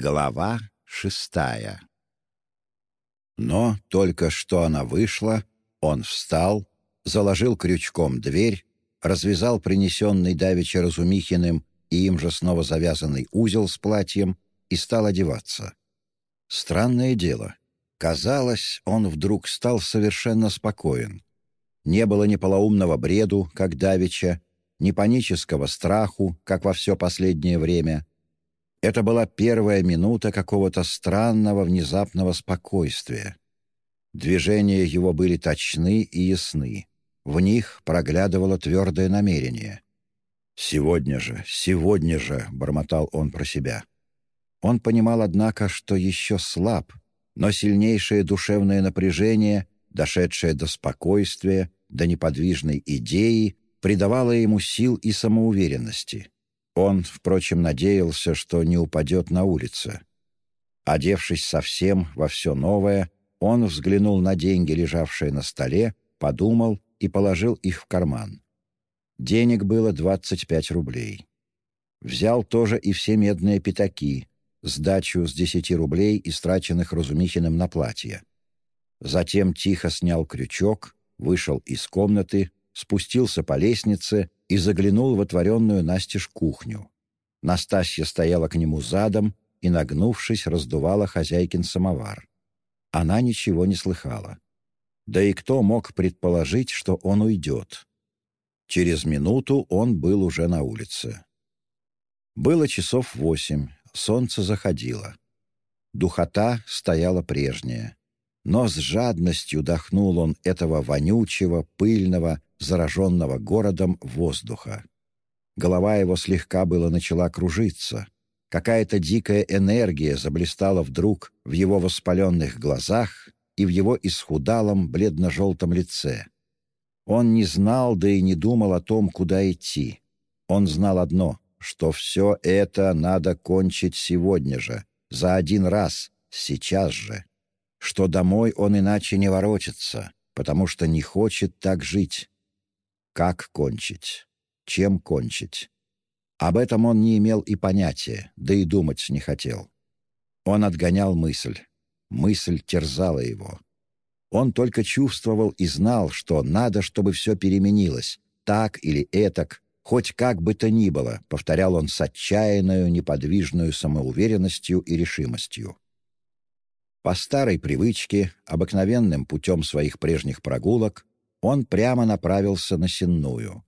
Глава шестая Но только что она вышла, он встал, заложил крючком дверь, развязал принесенный давеча Разумихиным и им же снова завязанный узел с платьем и стал одеваться. Странное дело. Казалось, он вдруг стал совершенно спокоен. Не было ни полоумного бреду, как давеча, ни панического страху, как во все последнее время. Это была первая минута какого-то странного внезапного спокойствия. Движения его были точны и ясны. В них проглядывало твердое намерение. «Сегодня же, сегодня же!» — бормотал он про себя. Он понимал, однако, что еще слаб, но сильнейшее душевное напряжение, дошедшее до спокойствия, до неподвижной идеи, придавало ему сил и самоуверенности. Он, впрочем, надеялся, что не упадет на улице. Одевшись совсем во все новое, он взглянул на деньги, лежавшие на столе, подумал и положил их в карман. Денег было 25 рублей. Взял тоже и все медные пятаки, сдачу с 10 рублей, истраченных Разумихиным на платье. Затем тихо снял крючок, вышел из комнаты, спустился по лестнице и заглянул в отворенную настежь кухню. Настасья стояла к нему задом и, нагнувшись, раздувала хозяйкин самовар. Она ничего не слыхала. Да и кто мог предположить, что он уйдет? Через минуту он был уже на улице. Было часов восемь, солнце заходило. Духота стояла прежняя. Но с жадностью дохнул он этого вонючего, пыльного, зараженного городом воздуха. Голова его слегка было начала кружиться. Какая-то дикая энергия заблистала вдруг в его воспаленных глазах и в его исхудалом бледно-желтом лице. Он не знал, да и не думал о том, куда идти. Он знал одно, что все это надо кончить сегодня же, за один раз, сейчас же. Что домой он иначе не воротится, потому что не хочет так жить. Как кончить? Чем кончить? Об этом он не имел и понятия, да и думать не хотел. Он отгонял мысль. Мысль терзала его. Он только чувствовал и знал, что надо, чтобы все переменилось, так или этак, хоть как бы то ни было, повторял он с отчаянную, неподвижную самоуверенностью и решимостью. По старой привычке, обыкновенным путем своих прежних прогулок, он прямо направился на Сенную.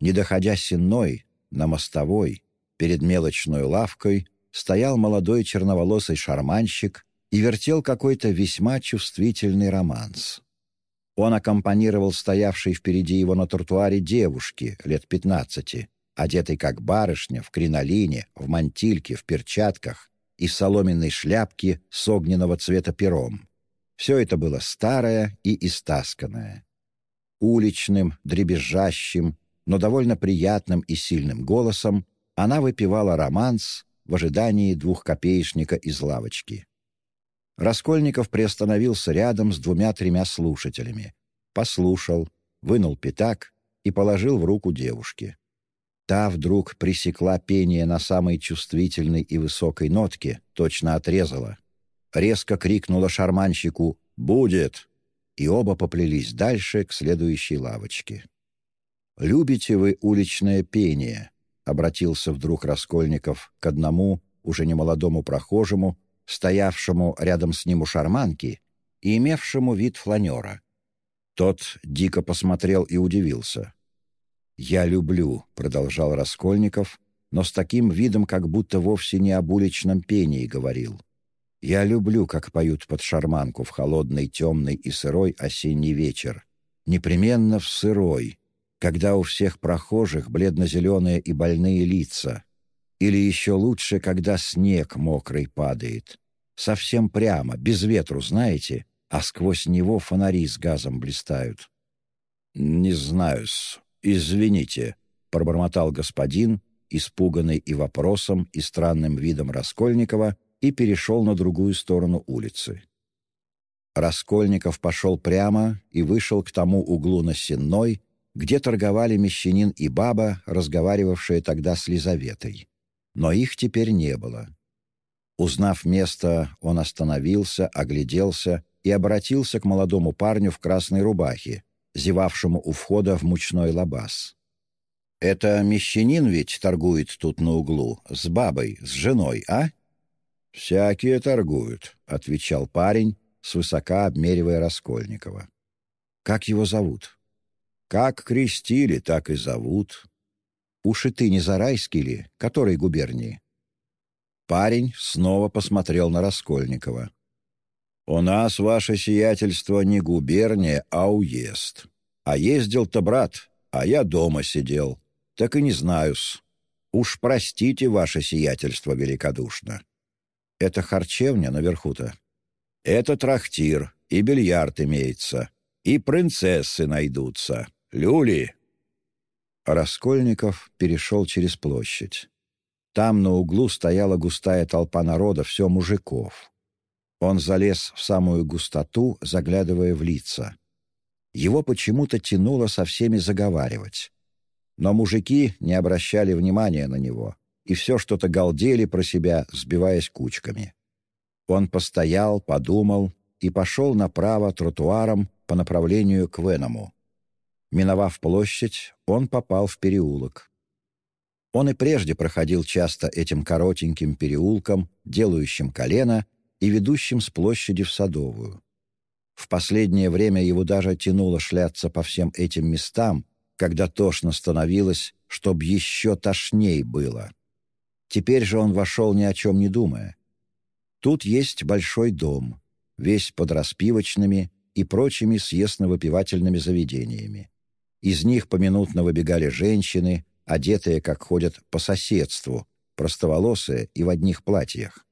Не доходя Сенной, на мостовой, перед мелочной лавкой, стоял молодой черноволосый шарманщик и вертел какой-то весьма чувствительный романс. Он аккомпанировал стоявшей впереди его на тротуаре девушке лет пятнадцати, одетой как барышня, в кринолине, в мантильке, в перчатках и в соломенной шляпке с огненного цвета пером. Все это было старое и истасканное уличным, дребезжащим, но довольно приятным и сильным голосом она выпивала романс в ожидании двухкопеечника из лавочки. Раскольников приостановился рядом с двумя-тремя слушателями, послушал, вынул пятак и положил в руку девушки. Та вдруг пресекла пение на самой чувствительной и высокой нотке, точно отрезала. Резко крикнула шарманщику «Будет!» И оба поплелись дальше к следующей лавочке. «Любите вы уличное пение?» — обратился вдруг Раскольников к одному, уже немолодому прохожему, стоявшему рядом с ним у шарманки и имевшему вид фланера. Тот дико посмотрел и удивился. «Я люблю», — продолжал Раскольников, но с таким видом, как будто вовсе не об уличном пении говорил. Я люблю, как поют под шарманку в холодный, темный и сырой осенний вечер. Непременно в сырой, когда у всех прохожих бледно-зеленые и больные лица. Или еще лучше, когда снег мокрый падает. Совсем прямо, без ветру, знаете, а сквозь него фонари с газом блистают. «Не знаю-с, извините», — пробормотал господин, испуганный и вопросом, и странным видом Раскольникова — и перешел на другую сторону улицы. Раскольников пошел прямо и вышел к тому углу на Сенной, где торговали мещанин и баба, разговаривавшие тогда с Лизаветой. Но их теперь не было. Узнав место, он остановился, огляделся и обратился к молодому парню в красной рубахе, зевавшему у входа в мучной лабаз. «Это мещанин ведь торгует тут на углу, с бабой, с женой, а?» «Всякие торгуют», — отвечал парень, свысока обмеривая Раскольникова. «Как его зовут?» «Как крестили, так и зовут». «Уж и ты не Зарайский ли? Которой губернии?» Парень снова посмотрел на Раскольникова. «У нас, ваше сиятельство, не губерния, а уезд. А ездил-то брат, а я дома сидел. Так и не знаю-с. Уж простите, ваше сиятельство великодушно. Это харчевня наверху-то? Это трактир, и бильярд имеется, и принцессы найдутся. Люли!» Раскольников перешел через площадь. Там на углу стояла густая толпа народа, все мужиков. Он залез в самую густоту, заглядывая в лица. Его почему-то тянуло со всеми заговаривать. Но мужики не обращали внимания на него, и все что-то галдели про себя, сбиваясь кучками. Он постоял, подумал и пошел направо тротуаром по направлению к Веному. Миновав площадь, он попал в переулок. Он и прежде проходил часто этим коротеньким переулком, делающим колено и ведущим с площади в Садовую. В последнее время его даже тянуло шляться по всем этим местам, когда тошно становилось, чтоб еще тошней было. Теперь же он вошел ни о чем не думая. Тут есть большой дом, весь под распивочными и прочими съестно-выпивательными заведениями. Из них поминутно выбегали женщины, одетые, как ходят по соседству, простоволосые и в одних платьях.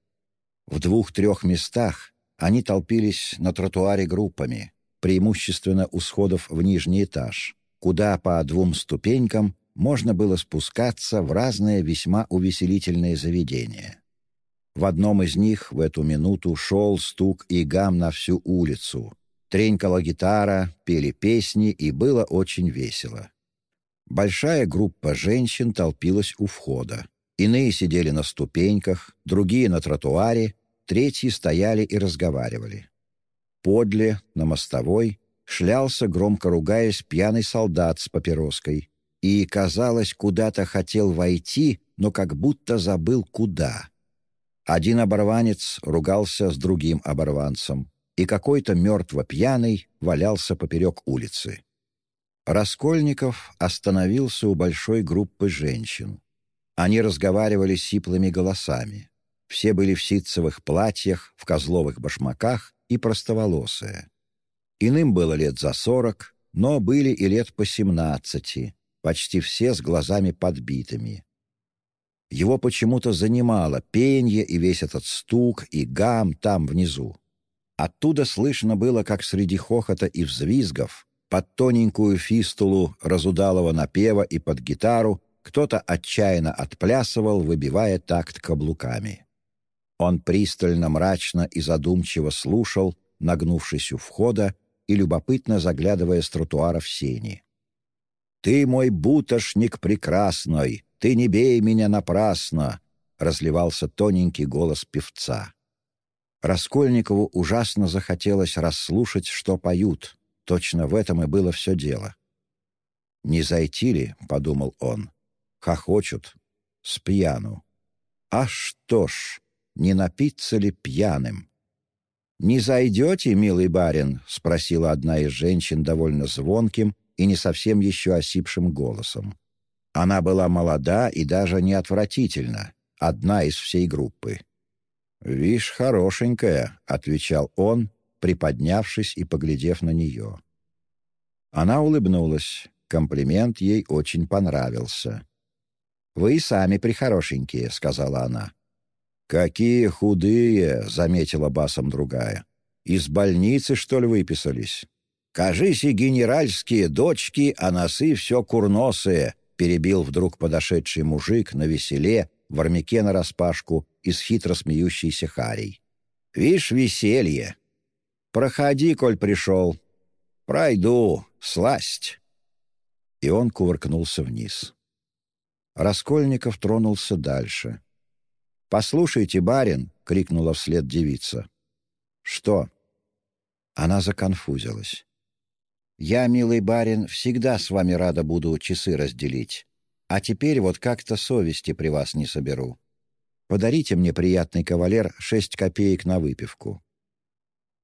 В двух-трех местах они толпились на тротуаре группами, преимущественно у сходов в нижний этаж, куда по двум ступенькам можно было спускаться в разные весьма увеселительные заведения. В одном из них в эту минуту шел стук и гам на всю улицу. Тренькала гитара, пели песни, и было очень весело. Большая группа женщин толпилась у входа. Иные сидели на ступеньках, другие на тротуаре, третьи стояли и разговаривали. Подле, на мостовой, шлялся, громко ругаясь, пьяный солдат с папироской и, казалось, куда-то хотел войти, но как будто забыл куда. Один оборванец ругался с другим оборванцем, и какой-то мертво пьяный валялся поперек улицы. Раскольников остановился у большой группы женщин. Они разговаривали сиплыми голосами. Все были в ситцевых платьях, в козловых башмаках и простоволосые. Иным было лет за сорок, но были и лет по семнадцати, почти все с глазами подбитыми. Его почему-то занимало пенье и весь этот стук и гам там внизу. Оттуда слышно было, как среди хохота и взвизгов под тоненькую фистулу разудалого напева и под гитару кто-то отчаянно отплясывал, выбивая такт каблуками. Он пристально, мрачно и задумчиво слушал, нагнувшись у входа и любопытно заглядывая с тротуара в сени. «Ты мой бутошник прекрасный, ты не бей меня напрасно!» — разливался тоненький голос певца. Раскольникову ужасно захотелось расслушать, что поют. Точно в этом и было все дело. «Не зайти ли?» — подумал он. «Хохочут. С пьяну. А что ж, не напиться ли пьяным?» «Не зайдете, милый барин?» — спросила одна из женщин довольно звонким и не совсем еще осипшим голосом. Она была молода и даже не отвратительна, одна из всей группы. «Вишь, хорошенькая», — отвечал он, приподнявшись и поглядев на нее. Она улыбнулась. Комплимент ей очень понравился. «Вы и сами прихорошенькие», — сказала она. «Какие худые!» — заметила басом другая. «Из больницы, что ли, выписались?» «Кажись, и генеральские дочки, а носы все курносые», — перебил вдруг подошедший мужик на веселе, в армяке нараспашку и с хитро смеющейся Харей. «Вишь, веселье! Проходи, коль пришел. Пройду, сласть!» И он кувыркнулся вниз. Раскольников тронулся дальше. «Послушайте, барин, крикнула вслед девица. «Что?» Она законфузилась. «Я, милый барин, всегда с вами рада буду часы разделить. А теперь вот как-то совести при вас не соберу. Подарите мне, приятный кавалер, шесть копеек на выпивку».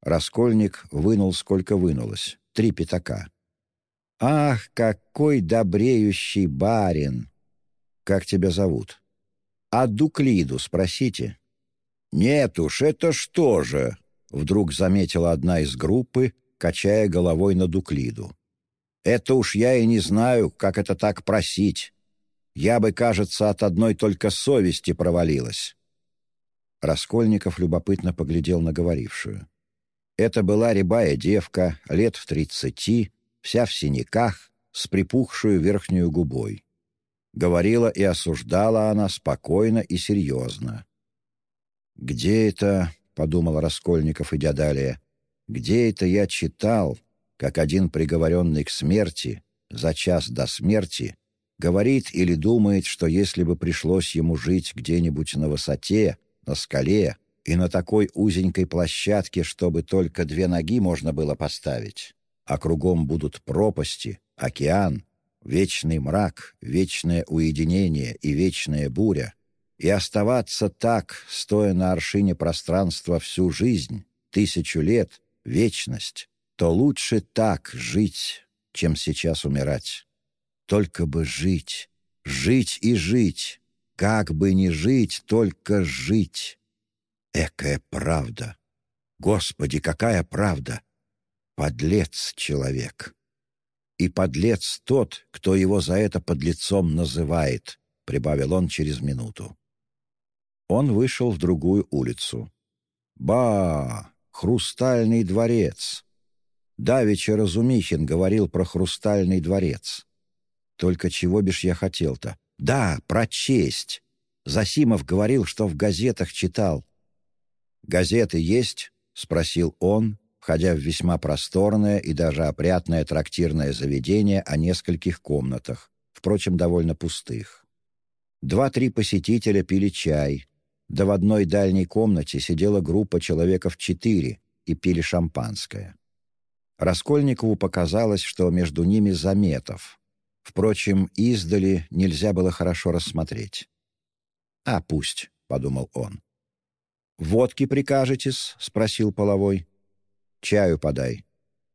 Раскольник вынул, сколько вынулось. Три пятака. «Ах, какой добреющий барин!» «Как тебя зовут?» «А Дуклиду спросите». «Нет уж, это что же?» Вдруг заметила одна из группы, качая головой на Дуклиду. «Это уж я и не знаю, как это так просить. Я бы, кажется, от одной только совести провалилась». Раскольников любопытно поглядел на говорившую. Это была рябая девка, лет в тридцати, вся в синяках, с припухшую верхнюю губой. Говорила и осуждала она спокойно и серьезно. «Где это, — подумал Раскольников, идя далее, — где это я читал, как один приговоренный к смерти, за час до смерти, говорит или думает, что если бы пришлось ему жить где-нибудь на высоте, на скале и на такой узенькой площадке, чтобы только две ноги можно было поставить, а кругом будут пропасти, океан, вечный мрак, вечное уединение и вечная буря, и оставаться так, стоя на аршине пространства всю жизнь, тысячу лет, вечность, то лучше так жить, чем сейчас умирать. Только бы жить, жить и жить, как бы не жить, только жить. Экая правда! Господи, какая правда! Подлец человек! И подлец тот, кто его за это подлецом называет, прибавил он через минуту. Он вышел в другую улицу. «Ба! Хрустальный дворец!» Давеча Разумихин говорил про хрустальный дворец. Только чего бишь я хотел-то? Да, прочесть. Засимов говорил, что в газетах читал. «Газеты есть?» — спросил он, входя в весьма просторное и даже опрятное трактирное заведение о нескольких комнатах, впрочем, довольно пустых. Два-три посетителя пили чай, да в одной дальней комнате сидела группа человеков четыре и пили шампанское. Раскольникову показалось, что между ними заметов. Впрочем, издали нельзя было хорошо рассмотреть. «А пусть», — подумал он. «Водки прикажетесь?» — спросил половой. «Чаю подай».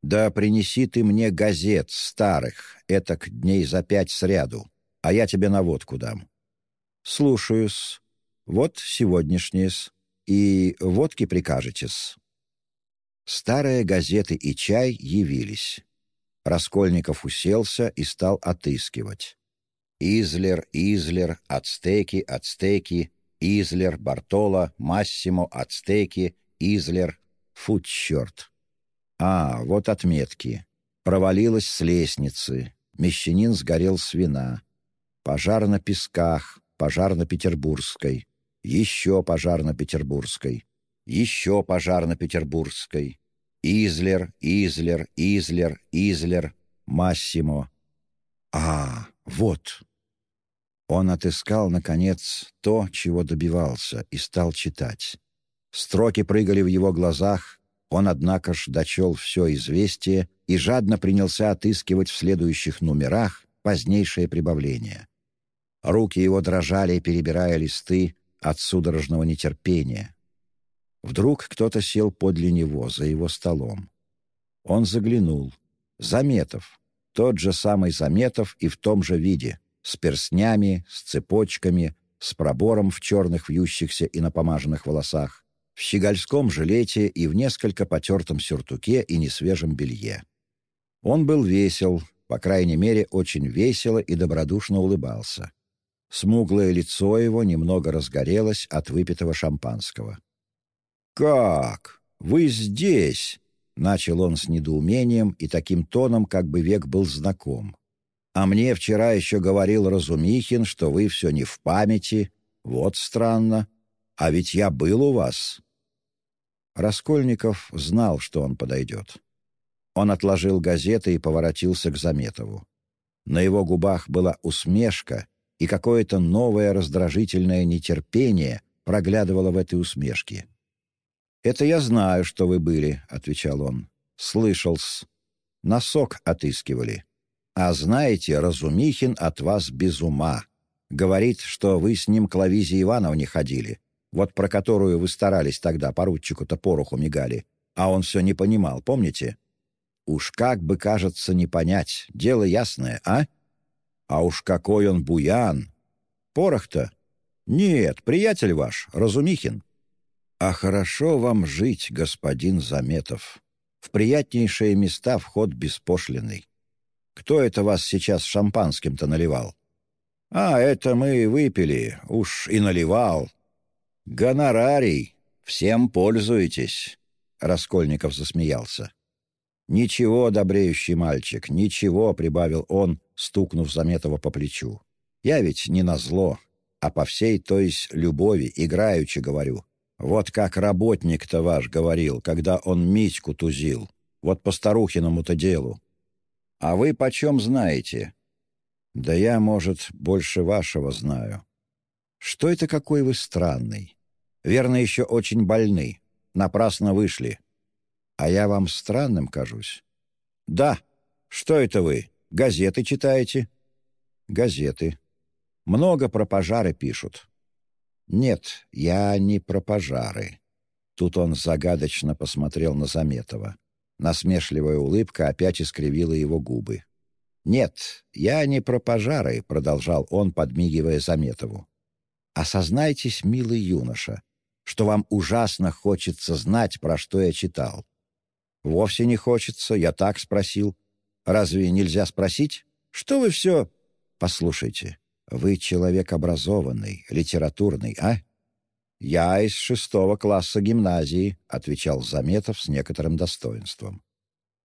«Да принеси ты мне газет старых, этак дней за пять сряду, а я тебе на водку дам». «Слушаюсь. Вот сегодняшнее-с. И водки прикажетесь». Старые газеты и чай явились. Раскольников уселся и стал отыскивать. Излер, Излер, Ацтеки, Ацтеки, Излер, Бартоло, Массимо, Ацтеки, Излер. Фу, черт! А, вот отметки. Провалилась с лестницы. Мещанин сгорел с вина. Пожар на Песках, пожар на Петербургской. Еще пожар на Петербургской. Еще пожар на Петербургской. Излер, Излер, Излер, Излер, Массимо. А, вот, он отыскал, наконец, то, чего добивался, и стал читать. Строки прыгали в его глазах, он, однако ж, дочел все известие и жадно принялся отыскивать в следующих номерах позднейшее прибавление. Руки его дрожали, перебирая листы от судорожного нетерпения. Вдруг кто-то сел подле него, за его столом. Он заглянул. Заметов. Тот же самый Заметов и в том же виде — с перстнями, с цепочками, с пробором в черных вьющихся и напомаженных волосах, в щегольском жилете и в несколько потертом сюртуке и несвежем белье. Он был весел, по крайней мере, очень весело и добродушно улыбался. Смуглое лицо его немного разгорелось от выпитого шампанского. «Как? Вы здесь?» — начал он с недоумением и таким тоном, как бы век был знаком. А мне вчера еще говорил Разумихин, что вы все не в памяти. Вот странно. А ведь я был у вас». Раскольников знал, что он подойдет. Он отложил газеты и поворотился к Заметову. На его губах была усмешка и какое-то новое раздражительное нетерпение, проглядывала в этой усмешке. «Это я знаю, что вы были», — отвечал он. «Слышал-с. Носок отыскивали. А знаете, Разумихин от вас без ума. Говорит, что вы с ним к Лавизе Ивановне ходили, вот про которую вы старались тогда, поручику-то пороху мигали. А он все не понимал, помните? Уж как бы, кажется, не понять. Дело ясное, а? А уж какой он буян! Порох-то? Нет, приятель ваш, Разумихин. А хорошо вам жить, господин Заметов. В приятнейшие места вход беспошлиный. Кто это вас сейчас шампанским-то наливал? А, это мы выпили, уж и наливал. Гонорарий, всем пользуетесь. Раскольников засмеялся. «Ничего, добреющий мальчик, ничего», — прибавил он, стукнув Заметова по плечу. «Я ведь не на зло, а по всей, то есть, любови, играючи говорю. Вот как работник-то ваш говорил, когда он Митьку тузил. Вот по старухиному-то делу. А вы почем знаете?» «Да я, может, больше вашего знаю». «Что это какой вы странный? Верно, еще очень больны. Напрасно вышли. А я вам странным кажусь. Да. Что это вы? Газеты читаете? Газеты. Много про пожары пишут. Нет, я не про пожары. Тут он загадочно посмотрел на Заметова. Насмешливая улыбка опять искривила его губы. «Нет, я не про пожары», — продолжал он, подмигивая Заметову. «Осознайтесь, милый юноша, что вам ужасно хочется знать, про что я читал. Вовсе не хочется, я так спросил. Разве нельзя спросить? Что вы все... Послушайте, вы человек образованный, литературный, а? «Я из шестого класса гимназии», — отвечал Заметов с некоторым достоинством.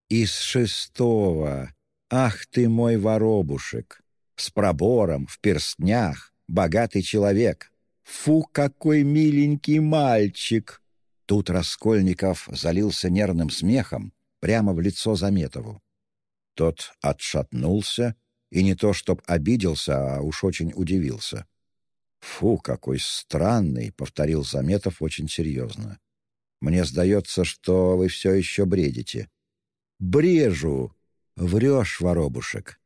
«Из шестого! Ах ты мой воробушек! С пробором, в перстнях, богатый человек! «Фу, какой миленький мальчик!» Тут Раскольников залился нервным смехом прямо в лицо Заметову. Тот отшатнулся, и не то чтоб обиделся, а уж очень удивился. «Фу, какой странный!» — повторил Заметов очень серьезно. «Мне сдается, что вы все еще бредите». «Брежу! Врешь, воробушек!»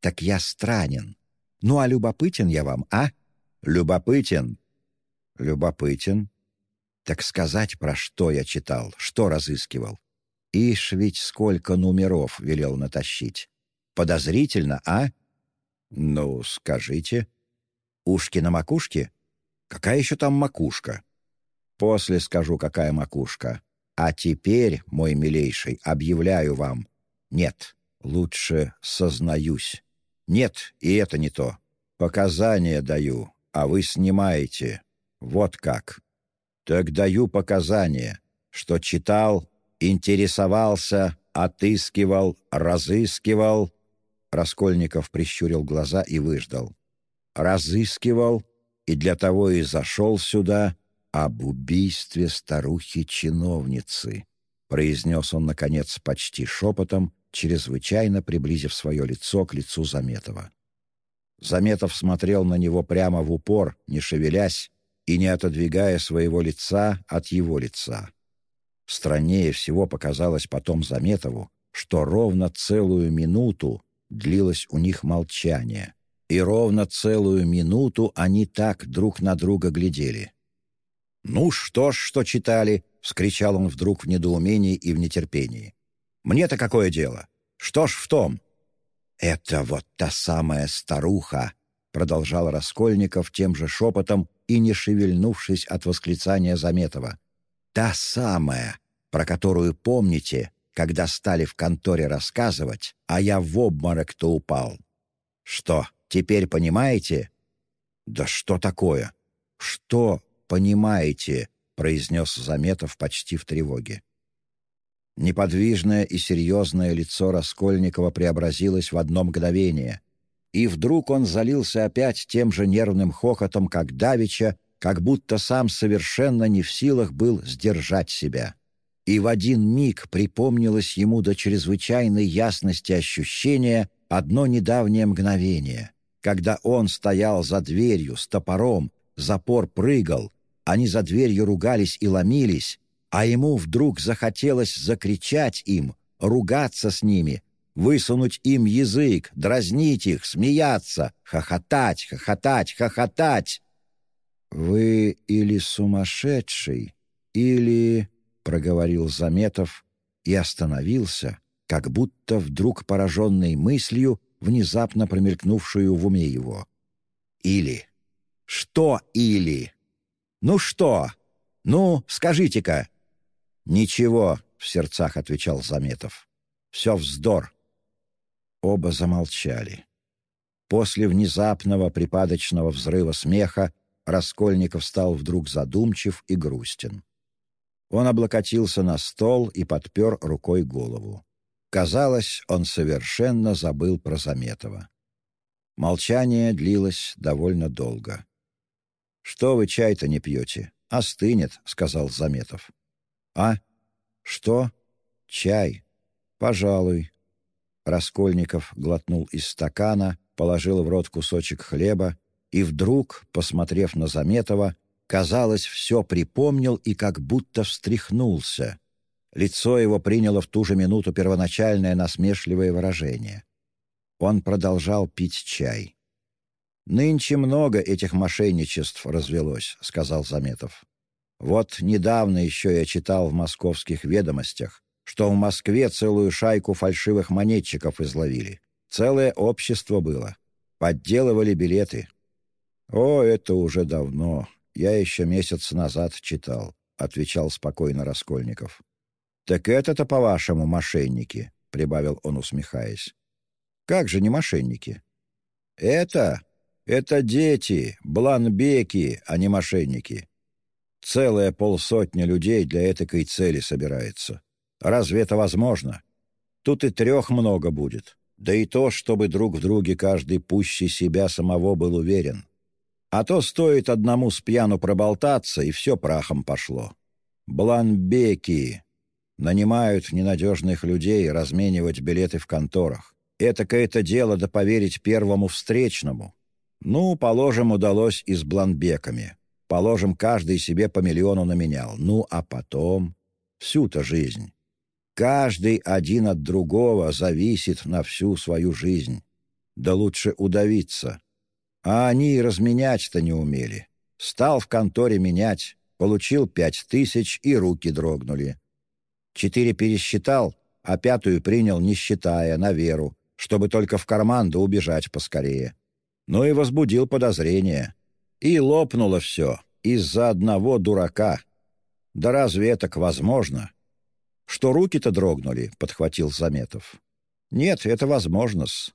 «Так я странен. Ну, а любопытен я вам, а?» «Любопытен?» «Любопытен. Так сказать, про что я читал, что разыскивал. Ишь ведь сколько номеров велел натащить. Подозрительно, а?» «Ну, скажите». «Ушки на макушке? Какая еще там макушка?» «После скажу, какая макушка. А теперь, мой милейший, объявляю вам. Нет, лучше сознаюсь. Нет, и это не то. Показания даю, а вы снимаете. Вот как. Так даю показания, что читал, интересовался, отыскивал, разыскивал. Раскольников прищурил глаза и выждал. Разыскивал, и для того и зашел сюда об убийстве старухи-чиновницы, произнес он, наконец, почти шепотом, чрезвычайно приблизив свое лицо к лицу Заметова. Заметов смотрел на него прямо в упор, не шевелясь и не отодвигая своего лица от его лица. Страннее всего показалось потом Заметову, что ровно целую минуту длилось у них молчание, и ровно целую минуту они так друг на друга глядели. «Ну что ж, что читали!» — вскричал он вдруг в недоумении и в нетерпении. «Мне-то какое дело? Что ж в том? «Это вот та самая старуха», — продолжал Раскольников тем же шепотом и не шевельнувшись от восклицания Заметова. «Та самая, про которую помните, когда стали в конторе рассказывать, а я в обморок-то упал. Что, теперь понимаете?» «Да что такое? Что понимаете?» — произнес Заметов почти в тревоге. Неподвижное и серьезное лицо Раскольникова преобразилось в одно мгновение. И вдруг он залился опять тем же нервным хохотом, как Давича, как будто сам совершенно не в силах был сдержать себя. И в один миг припомнилось ему до чрезвычайной ясности ощущения одно недавнее мгновение, когда он стоял за дверью с топором, запор прыгал, Они за дверью ругались и ломились, а ему вдруг захотелось закричать им, ругаться с ними, высунуть им язык, дразнить их, смеяться, хохотать, хохотать, хохотать. «Вы или сумасшедший, или...» — проговорил Заметов и остановился, как будто вдруг пораженный мыслью, внезапно промелькнувшую в уме его. «Или...» «Что или?» «Ну что? Ну, скажите-ка!» «Ничего», — в сердцах отвечал Заметов. «Все вздор». Оба замолчали. После внезапного припадочного взрыва смеха Раскольников стал вдруг задумчив и грустен. Он облокотился на стол и подпер рукой голову. Казалось, он совершенно забыл про Заметова. Молчание длилось довольно долго. «Что вы чай-то не пьете? Остынет», — сказал Заметов. «А? Что? Чай? Пожалуй». Раскольников глотнул из стакана, положил в рот кусочек хлеба и вдруг, посмотрев на Заметова, казалось, все припомнил и как будто встряхнулся. Лицо его приняло в ту же минуту первоначальное насмешливое выражение. Он продолжал пить чай. «Нынче много этих мошенничеств развелось», — сказал Заметов. «Вот недавно еще я читал в московских ведомостях, что в Москве целую шайку фальшивых монетчиков изловили. Целое общество было. Подделывали билеты. «О, это уже давно. Я еще месяц назад читал», — отвечал спокойно Раскольников. «Так это-то, по-вашему, мошенники», — прибавил он, усмехаясь. «Как же не мошенники?» «Это это дети, бланбеки, а не мошенники. Целая полсотня людей для этакой цели собирается. Разве это возможно? Тут и трех много будет. Да и то, чтобы друг в друге каждый пуще себя самого был уверен. А то стоит одному с пьяну проболтаться, и все прахом пошло. Бланбеки нанимают ненадежных людей разменивать билеты в конторах. Это-ка дело да поверить первому встречному. Ну, положим, удалось и с бланбеками. Положим, каждый себе по миллиону наменял. Ну, а потом... Всю-то жизнь. Каждый один от другого зависит на всю свою жизнь. Да лучше удавиться. А они и разменять-то не умели. Стал в конторе менять, получил пять тысяч, и руки дрогнули. Четыре пересчитал, а пятую принял, не считая, на веру, чтобы только в карман да убежать поскорее но и возбудил подозрения. И лопнуло все из-за одного дурака. Да разве это возможно? Что руки-то дрогнули, — подхватил Заметов. Нет, это возможно-с.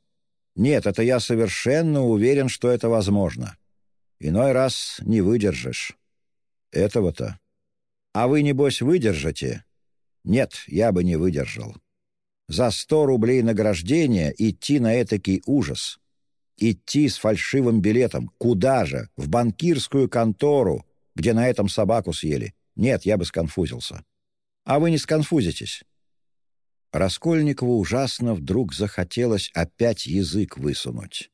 Нет, это я совершенно уверен, что это возможно. Иной раз не выдержишь. Этого-то. А вы, небось, выдержите? Нет, я бы не выдержал. За сто рублей награждения идти на этакий ужас — Идти с фальшивым билетом. Куда же? В банкирскую контору, где на этом собаку съели. Нет, я бы сконфузился. А вы не сконфузитесь. Раскольникову ужасно вдруг захотелось опять язык высунуть.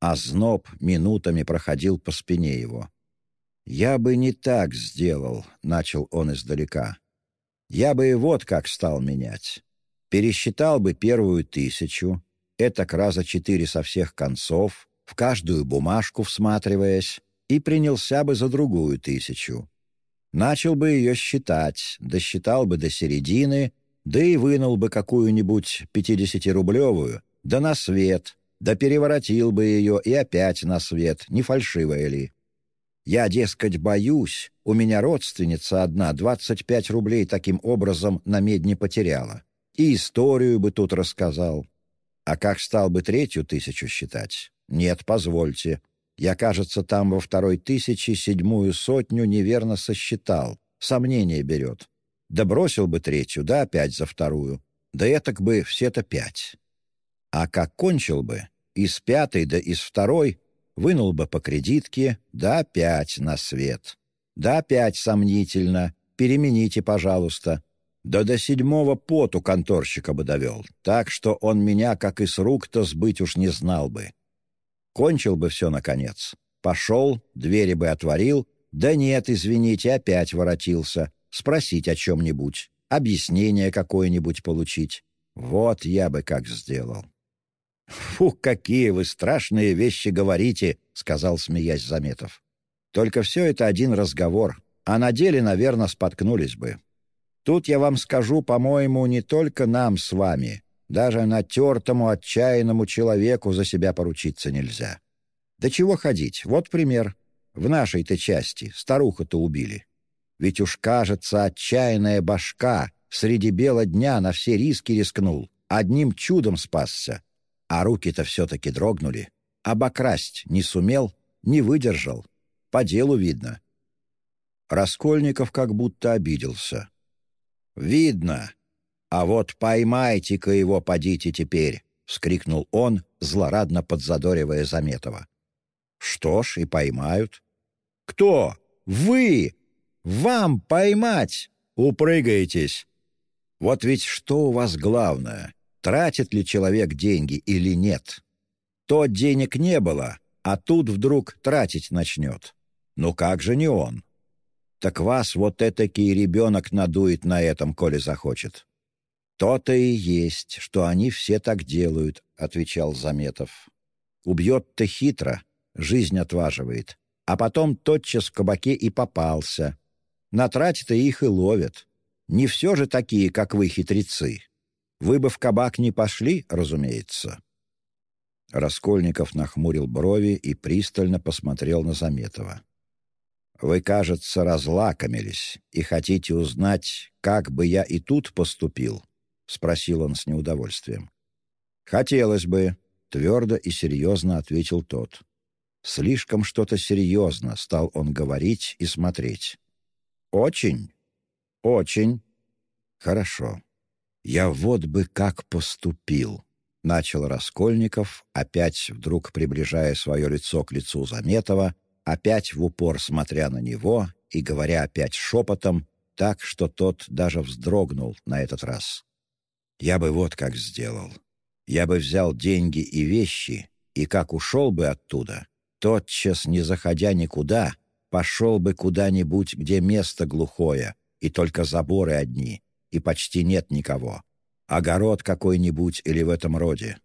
А зноб минутами проходил по спине его. «Я бы не так сделал», — начал он издалека. «Я бы и вот как стал менять. Пересчитал бы первую тысячу, этак раза четыре со всех концов, в каждую бумажку всматриваясь, и принялся бы за другую тысячу. Начал бы ее считать, досчитал бы до середины, да и вынул бы какую-нибудь пятидесятирублевую, да на свет, да переворотил бы ее и опять на свет, не фальшивая ли. Я, дескать, боюсь, у меня родственница одна двадцать пять рублей таким образом на медне потеряла. И историю бы тут рассказал. А как стал бы третью тысячу считать? Нет, позвольте. Я, кажется, там во второй тысяче седьмую сотню неверно сосчитал. Сомнение берет. Да бросил бы третью, да опять за вторую. Да этак бы все-то пять. А как кончил бы, из пятой да из второй вынул бы по кредитке, да опять на свет. Да опять сомнительно, перемените, пожалуйста. Да до седьмого поту конторщика бы довел, так что он меня, как и с рук-то, сбыть уж не знал бы. Кончил бы все, наконец. Пошел, двери бы отворил, Да нет, извините, опять воротился. Спросить о чем-нибудь, объяснение какое-нибудь получить. Вот я бы как сделал. «Фу, какие вы страшные вещи говорите!» — сказал, смеясь Заметов. «Только все это один разговор, а на деле, наверное, споткнулись бы. Тут я вам скажу, по-моему, не только нам с вами, даже натертому, отчаянному человеку за себя поручиться нельзя. Да чего ходить? Вот пример. В нашей-то части старуху-то убили. Ведь уж, кажется, отчаянная башка среди бела дня на все риски рискнул, одним чудом спасся. А руки-то все-таки дрогнули. Обокрасть не сумел, не выдержал. По делу видно. Раскольников как будто обиделся. «Видно. А вот поймайте-ка его, подите теперь!» — вскрикнул он, злорадно подзадоривая Заметова. «Что ж, и поймают». «Кто? Вы! Вам поймать! Упрыгаетесь!» «Вот ведь что у вас главное? Тратит ли человек деньги или нет? То денег не было, а тут вдруг тратить начнет. Ну как же не он?» Так вас вот этакий ребенок надует на этом, коли захочет». «То-то и есть, что они все так делают», — отвечал Заметов. «Убьет-то хитро, жизнь отваживает, а потом тотчас в кабаке и попался. На трате-то их и ловят. Не все же такие, как вы, хитрецы. Вы бы в кабак не пошли, разумеется». Раскольников нахмурил брови и пристально посмотрел на Заметова. Вы, кажется, разлакомились и хотите узнать, как бы я и тут поступил?» — спросил он с неудовольствием. «Хотелось бы», — твердо и серьезно ответил тот. Слишком что-то серьезно стал он говорить и смотреть. «Очень? Очень? Хорошо. Я вот бы как поступил», — начал Раскольников, опять вдруг приближая свое лицо к лицу Заметова опять в упор смотря на него и говоря опять шепотом, так, что тот даже вздрогнул на этот раз. «Я бы вот как сделал. Я бы взял деньги и вещи, и как ушел бы оттуда, тотчас, не заходя никуда, пошел бы куда-нибудь, где место глухое, и только заборы одни, и почти нет никого. Огород какой-нибудь или в этом роде.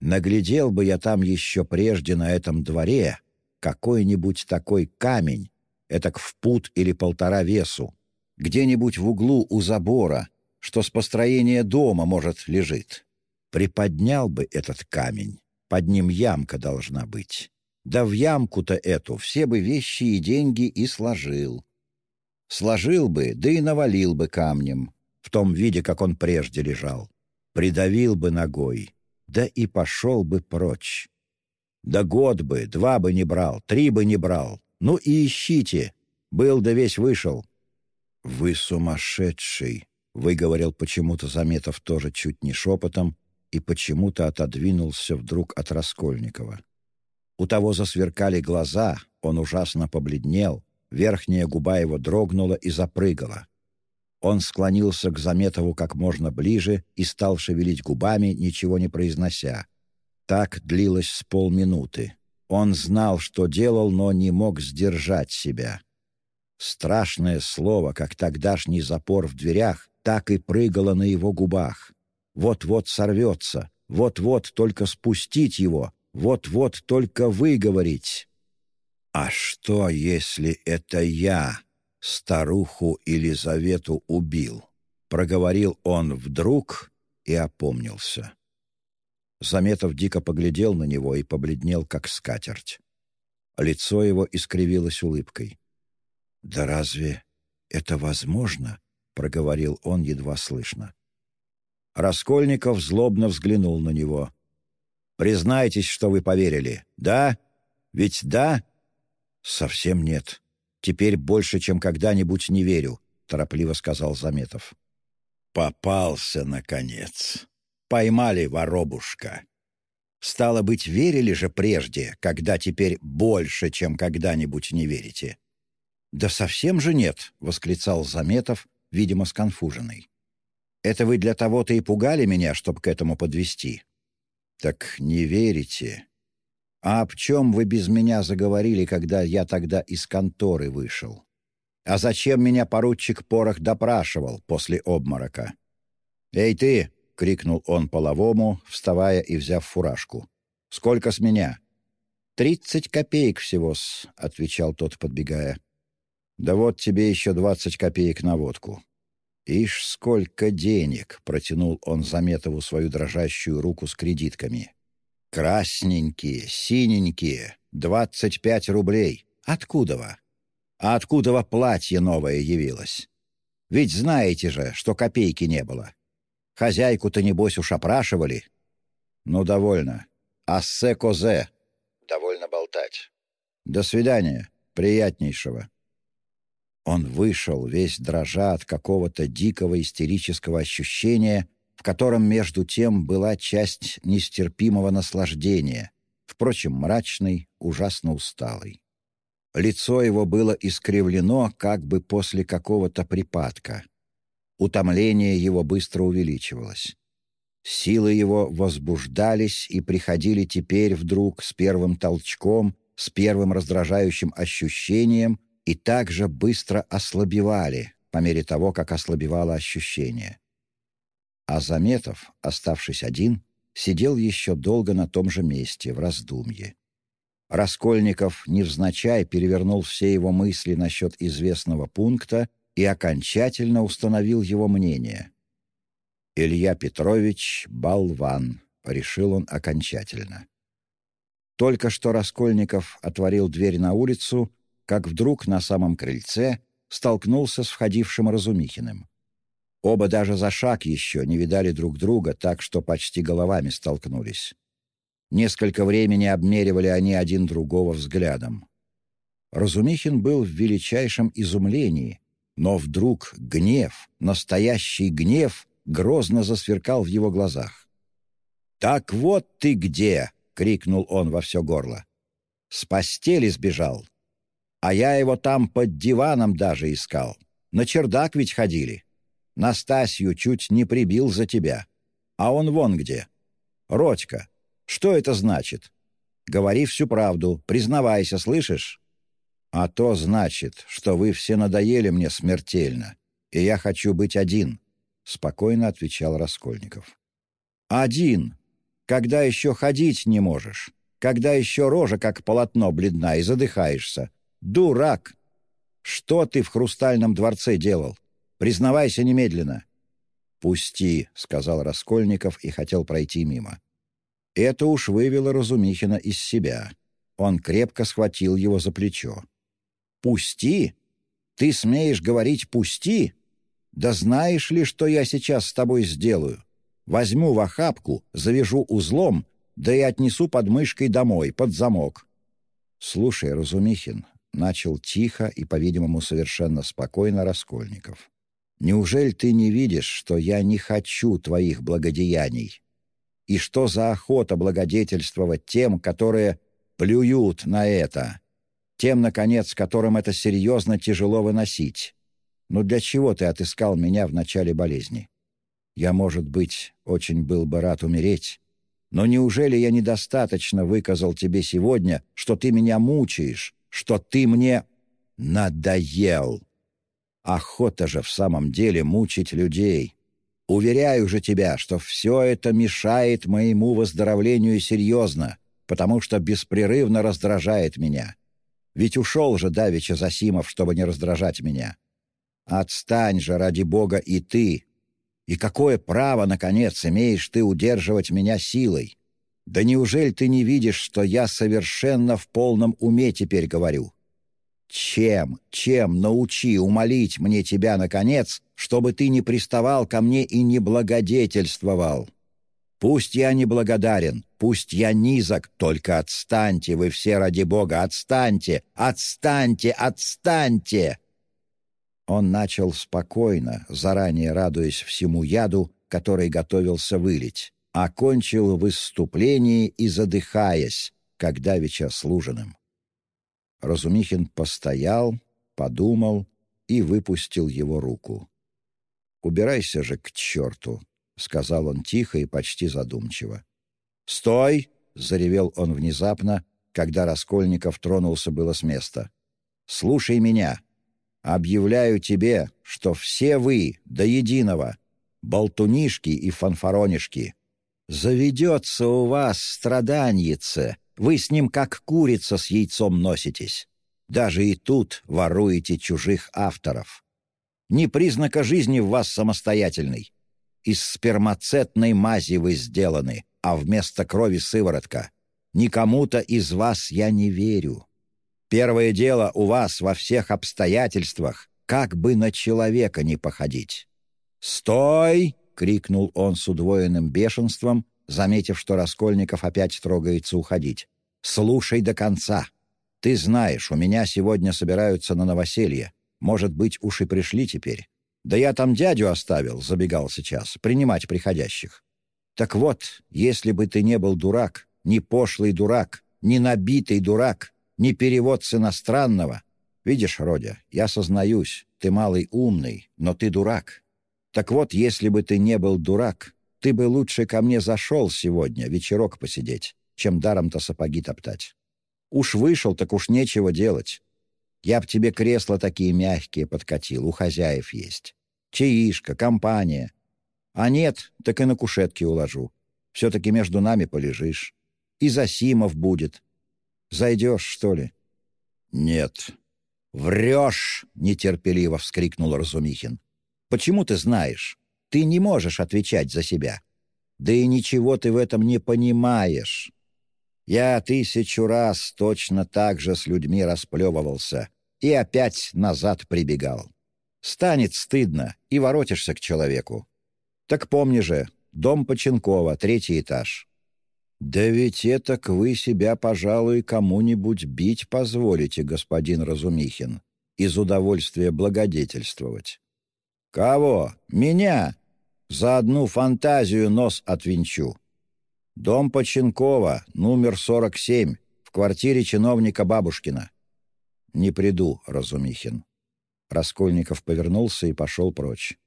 Наглядел бы я там еще прежде на этом дворе, какой-нибудь такой камень, этак в пут или полтора весу, где-нибудь в углу у забора, что с построения дома, может, лежит. Приподнял бы этот камень, под ним ямка должна быть. Да в ямку-то эту все бы вещи и деньги и сложил. Сложил бы, да и навалил бы камнем, в том виде, как он прежде лежал. Придавил бы ногой, да и пошел бы прочь. Да год бы, два бы не брал, три бы не брал. Ну и ищите. Был да весь вышел». «Вы сумасшедший», — выговорил почему-то Заметов тоже чуть не шепотом и почему-то отодвинулся вдруг от Раскольникова. У того засверкали глаза, он ужасно побледнел, верхняя губа его дрогнула и запрыгала. Он склонился к Заметову как можно ближе и стал шевелить губами, ничего не произнося. Так длилось с полминуты. Он знал, что делал, но не мог сдержать себя. Страшное слово, как тогдашний запор в дверях, так и прыгало на его губах. Вот-вот сорвется, вот-вот только спустить его, вот-вот только выговорить. «А что, если это я старуху Елизавету убил?» Проговорил он вдруг и опомнился. Заметов дико поглядел на него и побледнел, как скатерть. Лицо его искривилось улыбкой. «Да разве это возможно?» — проговорил он едва слышно. Раскольников злобно взглянул на него. «Признайтесь, что вы поверили. Да? Ведь да?» «Совсем нет. Теперь больше, чем когда-нибудь не верю», — торопливо сказал Заметов. «Попался, наконец», Поймали воробушка. Стало быть, верили же прежде, когда теперь больше, чем когда-нибудь не верите. «Да совсем же нет», — восклицал Заметов, видимо, сконфуженный. «Это вы для того-то и пугали меня, чтобы к этому подвести. «Так не верите. «А об чем вы без меня заговорили, когда я тогда из конторы вышел? А зачем меня поручик Порох допрашивал после обморока?» «Эй ты!» — крикнул он половому, вставая и взяв фуражку. «Сколько с меня?» «Тридцать копеек всего-с», — отвечал тот, подбегая. «Да вот тебе еще двадцать копеек на водку». «Ишь, сколько денег!» — протянул он Заметову свою дрожащую руку с кредитками. Красненькие, синенькие, двадцать пять рублей. Откуда во? А откуда во платье новое явилось? Ведь знаете же, что копейки не было. Хозяйку-то, небось, уж опрашивали. Ну, довольно. Ассе козе. Довольно болтать. До свидания. Приятнейшего. Он вышел, весь дрожа от какого-то дикого истерического ощущения — в котором между тем была часть нестерпимого наслаждения, впрочем, мрачный, ужасно усталый. Лицо его было искривлено как бы после какого-то припадка. Утомление его быстро увеличивалось. Силы его возбуждались и приходили теперь вдруг с первым толчком, с первым раздражающим ощущением и также быстро ослабевали по мере того, как ослабевало ощущение. А Заметов, оставшись один, сидел еще долго на том же месте, в раздумье. Раскольников невзначай перевернул все его мысли насчет известного пункта и окончательно установил его мнение. «Илья Петрович — болван», — решил он окончательно. Только что Раскольников отворил дверь на улицу, как вдруг на самом крыльце столкнулся с входившим Разумихиным. Оба даже за шаг еще не видали друг друга, так что почти головами столкнулись. Несколько времени обмеривали они один другого взглядом. Разумихин был в величайшем изумлении, но вдруг гнев, настоящий гнев, грозно засверкал в его глазах. «Так вот ты где!» — крикнул он во все горло. «С постели сбежал. А я его там под диваном даже искал. На чердак ведь ходили. Настасью чуть не прибил за тебя. А он вон где. Родька, что это значит? Говори всю правду, признавайся, слышишь? А то значит, что вы все надоели мне смертельно, и я хочу быть один, — спокойно отвечал Раскольников. Один? Когда еще ходить не можешь? Когда еще рожа как полотно бледна и задыхаешься? Дурак! Что ты в хрустальном дворце делал? Признавайся немедленно». «Пусти», — сказал Раскольников и хотел пройти мимо. Это уж вывело Разумихина из себя. Он крепко схватил его за плечо. «Пусти? Ты смеешь говорить «пусти»? Да знаешь ли, что я сейчас с тобой сделаю? Возьму в охапку, завяжу узлом, да и отнесу под мышкой домой, под замок». «Слушай, Разумихин», — начал тихо и, по-видимому, совершенно спокойно Раскольников. Неужели ты не видишь, что я не хочу твоих благодеяний? И что за охота благодетельствовать тем, которые плюют на это? Тем, наконец, которым это серьезно тяжело выносить? Но для чего ты отыскал меня в начале болезни? Я, может быть, очень был бы рад умереть, но неужели я недостаточно выказал тебе сегодня, что ты меня мучаешь, что ты мне надоел?» Охота же в самом деле мучить людей. Уверяю же тебя, что все это мешает моему выздоровлению серьезно, потому что беспрерывно раздражает меня. Ведь ушел же Давича Засимов, чтобы не раздражать меня. Отстань же, ради Бога, и ты. И какое право, наконец, имеешь ты удерживать меня силой? Да неужели ты не видишь, что я совершенно в полном уме теперь говорю? Чем, чем научи умолить мне тебя, наконец, чтобы ты не приставал ко мне и не благодетельствовал? Пусть я не благодарен, пусть я низок, только отстаньте вы все ради Бога, отстаньте, отстаньте, отстаньте!» Он начал спокойно, заранее радуясь всему яду, который готовился вылить, окончил в выступлении и задыхаясь, как давеча служенным. Разумихин постоял, подумал и выпустил его руку. «Убирайся же к черту», — сказал он тихо и почти задумчиво. «Стой!» — заревел он внезапно, когда Раскольников тронулся было с места. «Слушай меня. Объявляю тебе, что все вы, до единого, болтунишки и фанфаронишки, заведется у вас страданьице, вы с ним как курица с яйцом носитесь. Даже и тут воруете чужих авторов. Ни признака жизни в вас самостоятельной. Из спермацетной мази вы сделаны, а вместо крови сыворотка. Никому-то из вас я не верю. Первое дело у вас во всех обстоятельствах, как бы на человека не походить. «Стой!» — крикнул он с удвоенным бешенством, заметив, что Раскольников опять трогается уходить. «Слушай до конца. Ты знаешь, у меня сегодня собираются на новоселье. Может быть, уж и пришли теперь. Да я там дядю оставил, забегал сейчас, принимать приходящих. Так вот, если бы ты не был дурак, не пошлый дурак, не набитый дурак, не перевод с иностранного. Видишь, Родя, я сознаюсь, ты малый умный, но ты дурак. Так вот, если бы ты не был дурак, ты бы лучше ко мне зашел сегодня вечерок посидеть, чем даром-то сапоги топтать. Уж вышел, так уж нечего делать. Я б тебе кресла такие мягкие подкатил, у хозяев есть. Чаишка, компания. А нет, так и на кушетке уложу. Все-таки между нами полежишь. И Засимов будет. Зайдешь, что ли?» «Нет». «Врешь!» — нетерпеливо вскрикнул Разумихин. «Почему ты знаешь? Ты не можешь отвечать за себя. Да и ничего ты в этом не понимаешь. Я тысячу раз точно так же с людьми расплевывался и опять назад прибегал. Станет стыдно, и воротишься к человеку. Так помни же, дом Поченкова, третий этаж. «Да ведь это к вы себя, пожалуй, кому-нибудь бить позволите, господин Разумихин, из удовольствия благодетельствовать». «Кого? Меня? За одну фантазию нос отвинчу. Дом Поченкова, номер 47, в квартире чиновника Бабушкина. Не приду, Разумихин. Раскольников повернулся и пошел прочь.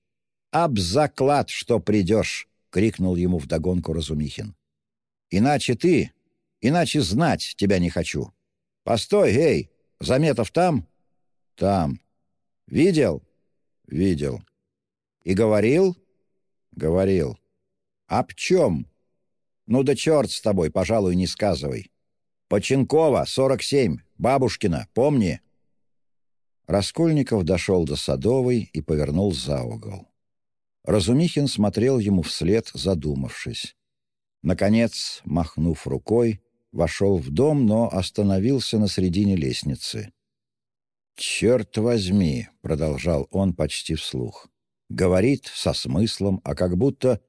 «Аб заклад, что придешь!» — крикнул ему вдогонку Разумихин. «Иначе ты, иначе знать тебя не хочу. Постой, эй, Заметов там?» «Там». «Видел?» «Видел». «И говорил?» «Говорил». «Об чем?» «Ну да черт с тобой, пожалуй, не сказывай. Поченкова, 47, Бабушкина, помни?» Раскольников дошел до Садовой и повернул за угол. Разумихин смотрел ему вслед, задумавшись. Наконец, махнув рукой, вошел в дом, но остановился на середине лестницы. «Черт возьми!» — продолжал он почти вслух. Говорит со смыслом, а как будто...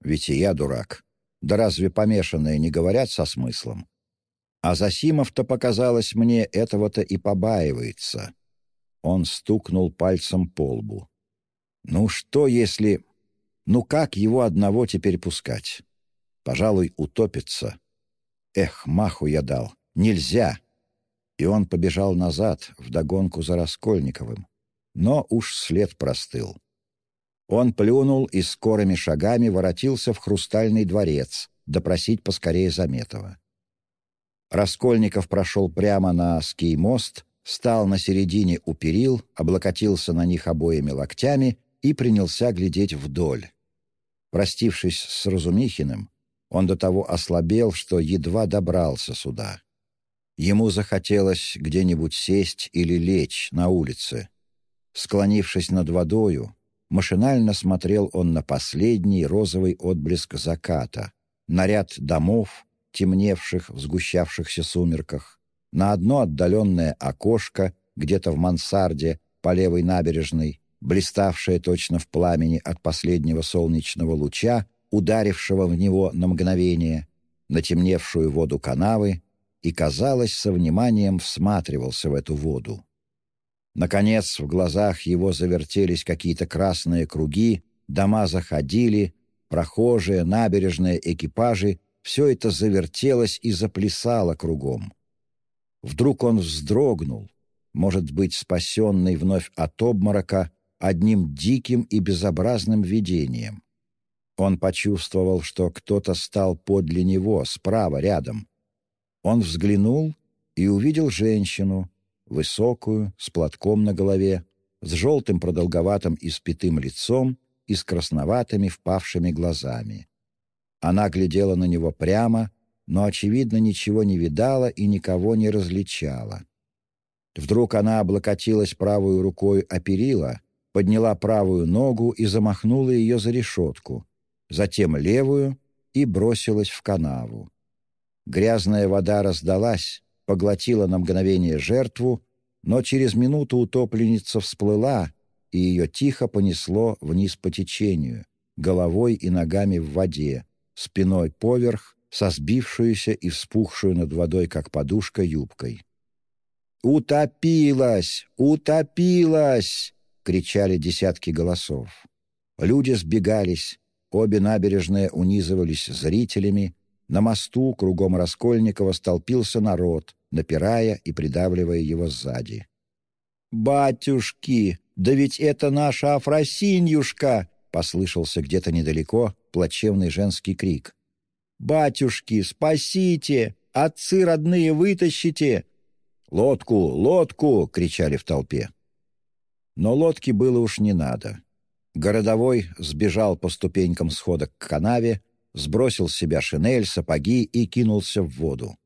Ведь и я дурак. Да разве помешанные не говорят со смыслом? А Засимов-то, показалось мне, этого-то и побаивается. Он стукнул пальцем по лбу. «Ну что, если... Ну как его одного теперь пускать? Пожалуй, утопится. Эх, маху я дал. Нельзя!» И он побежал назад, вдогонку за Раскольниковым. Но уж след простыл. Он плюнул и скорыми шагами воротился в хрустальный дворец, допросить поскорее Заметова. Раскольников прошел прямо на ский мост, встал на середине у перил, облокотился на них обоими локтями и принялся глядеть вдоль. Простившись с Разумихиным, он до того ослабел, что едва добрался сюда. Ему захотелось где-нибудь сесть или лечь на улице. Склонившись над водою, машинально смотрел он на последний розовый отблеск заката, на ряд домов, темневших в сгущавшихся сумерках, на одно отдаленное окошко где-то в мансарде по левой набережной, блиставшее точно в пламени от последнего солнечного луча, ударившего в него на мгновение, на темневшую воду канавы, и, казалось, со вниманием всматривался в эту воду. Наконец, в глазах его завертелись какие-то красные круги, дома заходили, прохожие, набережные, экипажи все это завертелось и заплясало кругом. Вдруг он вздрогнул, может быть, спасенный вновь от обморока одним диким и безобразным видением. Он почувствовал, что кто-то стал подле него, справа, рядом. Он взглянул и увидел женщину, высокую, с платком на голове, с желтым продолговатым испитым лицом и с красноватыми впавшими глазами. Она глядела на него прямо, но, очевидно, ничего не видала и никого не различала. Вдруг она облокотилась правой рукой о перила, подняла правую ногу и замахнула ее за решетку, затем левую и бросилась в канаву. Грязная вода раздалась, поглотила на мгновение жертву, но через минуту утопленница всплыла, и ее тихо понесло вниз по течению, головой и ногами в воде, спиной поверх, со сбившуюся и вспухшую над водой, как подушка, юбкой. «Утопилась! Утопилась!» — кричали десятки голосов. Люди сбегались, обе набережные унизывались зрителями, на мосту кругом Раскольникова столпился народ, напирая и придавливая его сзади. «Батюшки, да ведь это наша Афросиньюшка!» — послышался где-то недалеко плачевный женский крик. «Батюшки, спасите! Отцы родные, вытащите!» «Лодку! Лодку!» — кричали в толпе. Но лодки было уж не надо. Городовой сбежал по ступенькам схода к канаве, сбросил с себя шинель, сапоги и кинулся в воду.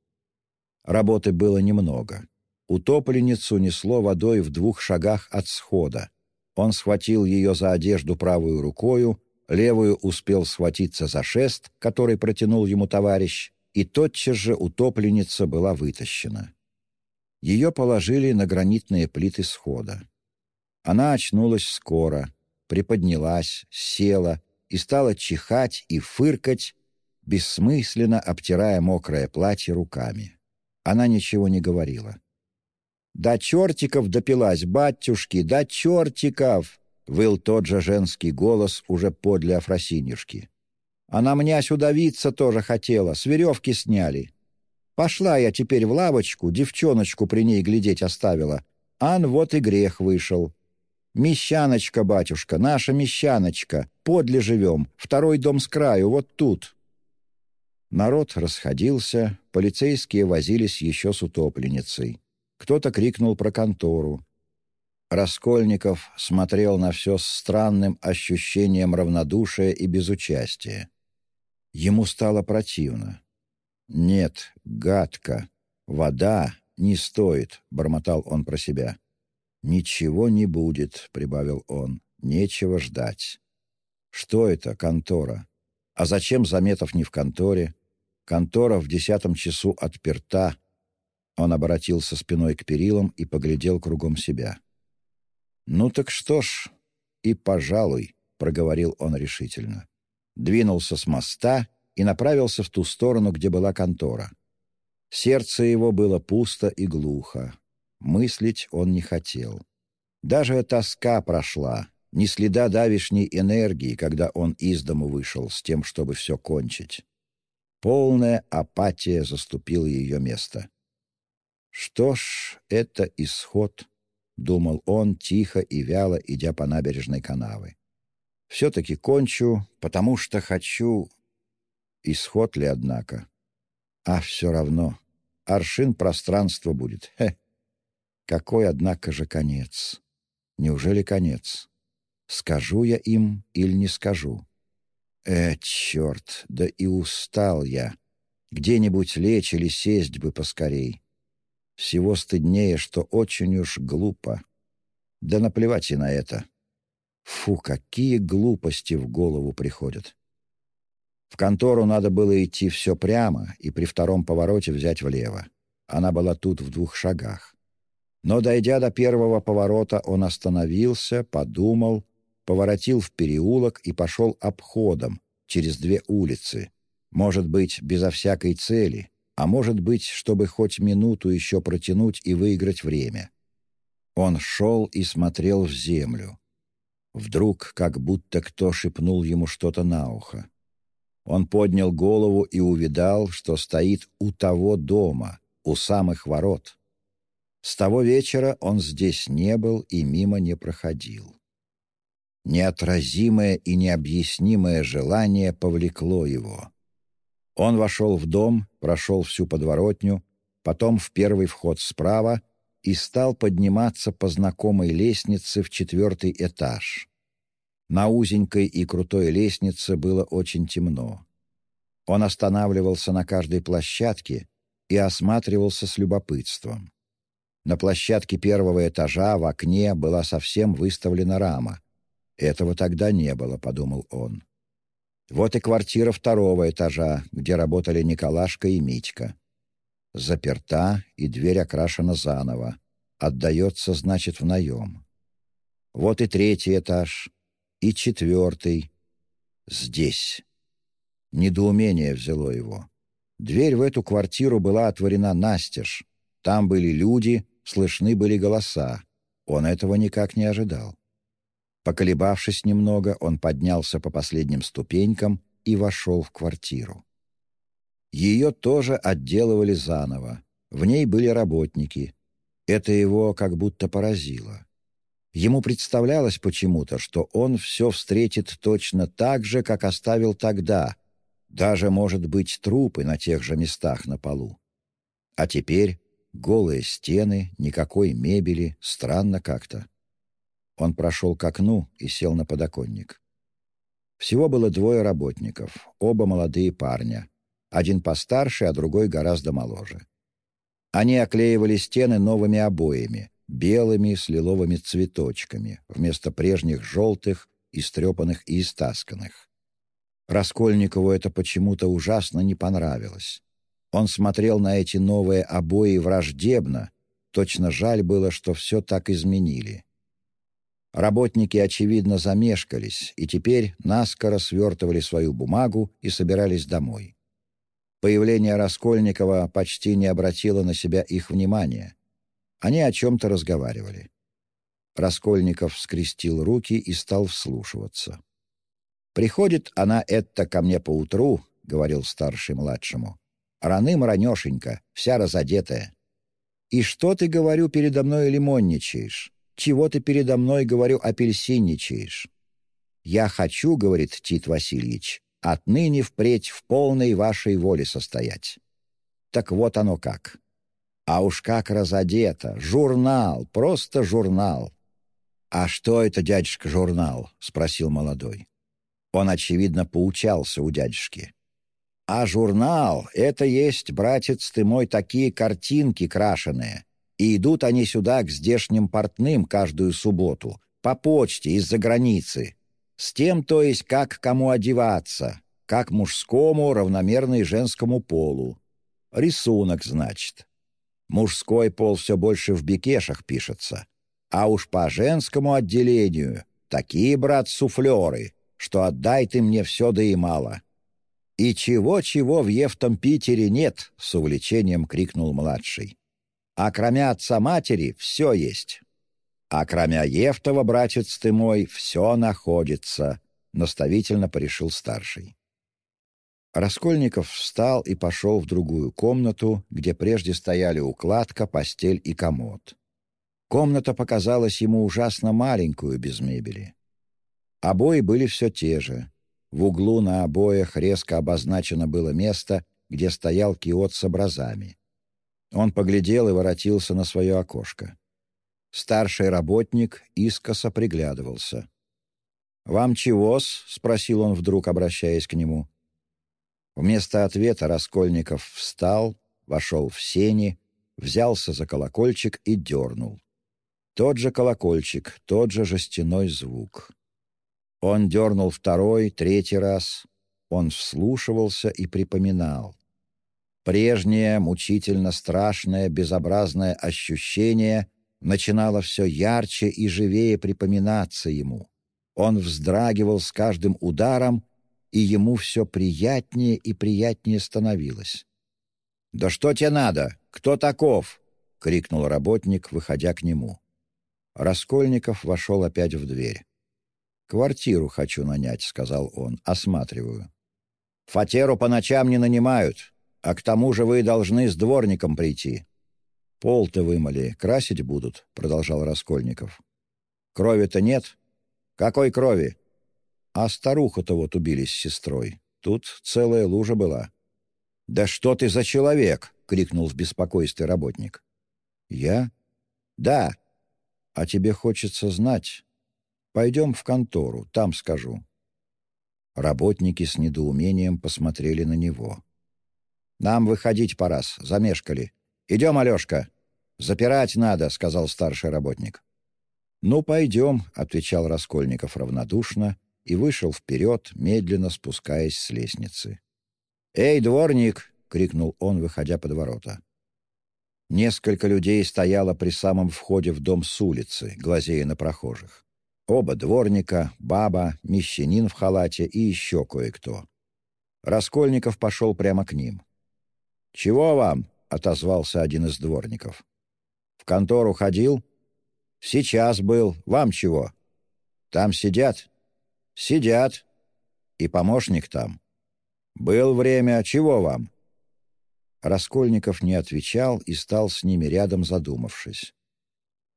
Работы было немного. Утопленницу несло водой в двух шагах от схода. Он схватил ее за одежду правую рукою, левую успел схватиться за шест, который протянул ему товарищ, и тотчас же утопленница была вытащена. Ее положили на гранитные плиты схода. Она очнулась скоро, приподнялась, села и стала чихать и фыркать, бессмысленно обтирая мокрое платье руками. Она ничего не говорила. «Да чертиков допилась, батюшки, да чертиков!» — выл тот же женский голос уже подле Афросинюшки. «Она мне сюда виться тоже хотела, с веревки сняли. Пошла я теперь в лавочку, девчоночку при ней глядеть оставила. Ан вот и грех вышел. Мещаночка, батюшка, наша мещаночка, подле живем, второй дом с краю, вот тут». Народ расходился, полицейские возились еще с утопленницей. Кто-то крикнул про контору. Раскольников смотрел на все с странным ощущением равнодушия и безучастия. Ему стало противно. «Нет, гадко. Вода не стоит», — бормотал он про себя. «Ничего не будет», — прибавил он. «Нечего ждать». «Что это, контора? А зачем Заметов не в конторе? Контора в десятом часу отперта». Он обратился спиной к перилам и поглядел кругом себя. «Ну так что ж, и пожалуй», — проговорил он решительно. Двинулся с моста и направился в ту сторону, где была контора. Сердце его было пусто и глухо. Мыслить он не хотел. Даже тоска прошла, ни следа давишней энергии, когда он из дому вышел с тем, чтобы все кончить. Полная апатия заступила ее место. «Что ж, это исход», — думал он, тихо и вяло, идя по набережной канавы. «Все-таки кончу, потому что хочу Исход ли, однако? А все равно. Аршин пространства будет. Хе. Какой, однако же, конец? Неужели конец? Скажу я им или не скажу? Э, черт, да и устал я. Где-нибудь лечь или сесть бы поскорей. Всего стыднее, что очень уж глупо. Да наплевать и на это. Фу, какие глупости в голову приходят. В контору надо было идти все прямо и при втором повороте взять влево. Она была тут в двух шагах. Но, дойдя до первого поворота, он остановился, подумал, поворотил в переулок и пошел обходом через две улицы. Может быть, безо всякой цели, а может быть, чтобы хоть минуту еще протянуть и выиграть время. Он шел и смотрел в землю. Вдруг, как будто кто шепнул ему что-то на ухо. Он поднял голову и увидал, что стоит у того дома, у самых ворот. С того вечера он здесь не был и мимо не проходил. Неотразимое и необъяснимое желание повлекло его. Он вошел в дом, прошел всю подворотню, потом в первый вход справа и стал подниматься по знакомой лестнице в четвертый этаж. На узенькой и крутой лестнице было очень темно. Он останавливался на каждой площадке и осматривался с любопытством. На площадке первого этажа в окне была совсем выставлена рама. «Этого тогда не было», — подумал он. Вот и квартира второго этажа, где работали Николашка и Митька. Заперта, и дверь окрашена заново. Отдается, значит, в наем. Вот и третий этаж, и четвертый. Здесь. Недоумение взяло его. Дверь в эту квартиру была отворена настежь. Там были люди, слышны были голоса. Он этого никак не ожидал. Поколебавшись немного, он поднялся по последним ступенькам и вошел в квартиру. Ее тоже отделывали заново. В ней были работники. Это его как будто поразило. Ему представлялось почему-то, что он все встретит точно так же, как оставил тогда. Даже, может быть, трупы на тех же местах на полу. А теперь голые стены, никакой мебели, странно как-то. Он прошел к окну и сел на подоконник. Всего было двое работников, оба молодые парня. Один постарше, а другой гораздо моложе. Они оклеивали стены новыми обоями, белыми с лиловыми цветочками, вместо прежних желтых, истрепанных и истасканных. Раскольникову это почему-то ужасно не понравилось. Он смотрел на эти новые обои враждебно, точно жаль было, что все так изменили. Работники, очевидно, замешкались и теперь наскоро свертывали свою бумагу и собирались домой. Появление Раскольникова почти не обратило на себя их внимания. Они о чем-то разговаривали. Раскольников скрестил руки и стал вслушиваться. «Приходит она это ко мне поутру», — говорил старший младшему. «Раным-ранешенько, вся разодетая. И что ты, говорю, передо мной лимонничаешь? чего ты передо мной, говорю, апельсинничаешь. Я хочу, говорит Тит Васильевич, отныне впредь в полной вашей воле состоять. Так вот оно как. А уж как разодето! Журнал, просто журнал. «А что это, дядюшка, журнал?» — спросил молодой. Он, очевидно, поучался у дядюшки. «А журнал — это есть, братец ты мой, такие картинки крашеные, и идут они сюда к здешним портным каждую субботу, по почте из-за границы. С тем, то есть, как кому одеваться, как мужскому равномерно и женскому полу. Рисунок, значит. Мужской пол все больше в бекешах пишется. А уж по женскому отделению такие, брат, суфлеры, что отдай ты мне все да и мало. «И чего-чего в Евтом Питере нет!» — с увлечением крикнул младший. А кроме отца-матери все есть. А кроме Евтова, братец ты мой, все находится, — наставительно порешил старший. Раскольников встал и пошел в другую комнату, где прежде стояли укладка, постель и комод. Комната показалась ему ужасно маленькую без мебели. Обои были все те же. В углу на обоях резко обозначено было место, где стоял киот с образами. Он поглядел и воротился на свое окошко. Старший работник искоса приглядывался. «Вам чего-с?» — спросил он вдруг, обращаясь к нему. Вместо ответа Раскольников встал, вошел в сени, взялся за колокольчик и дернул. Тот же колокольчик, тот же жестяной звук. Он дернул второй, третий раз. Он вслушивался и припоминал. Прежнее, мучительно страшное, безобразное ощущение начинало все ярче и живее припоминаться ему. Он вздрагивал с каждым ударом, и ему все приятнее и приятнее становилось. «Да что тебе надо? Кто таков?» — крикнул работник, выходя к нему. Раскольников вошел опять в дверь. «Квартиру хочу нанять», — сказал он, — «осматриваю». «Фатеру по ночам не нанимают. А к тому же вы должны с дворником прийти». «Пол-то вымыли, красить будут», — продолжал Раскольников. «Крови-то нет?» «Какой крови?» «А старуху-то вот убили с сестрой. Тут целая лужа была». «Да что ты за человек? крикнул в беспокойстве работник. «Я?» «Да. А тебе хочется знать. Пойдем в контору, там скажу». Работники с недоумением посмотрели на него. «Нам выходить пора, замешкали. Идем, Алешка!» «Запирать надо», — сказал старший работник. «Ну, пойдем», — отвечал Раскольников равнодушно и вышел вперед, медленно спускаясь с лестницы. «Эй, дворник!» — крикнул он, выходя под ворота. Несколько людей стояло при самом входе в дом с улицы, глазея на прохожих. Оба дворника, баба, мещанин в халате и еще кое-кто. Раскольников пошел прямо к ним. «Чего вам?» — отозвался один из дворников. В контору ходил? Сейчас был. Вам чего? Там сидят? Сидят. И помощник там. Был время. Чего вам? Раскольников не отвечал и стал с ними рядом, задумавшись.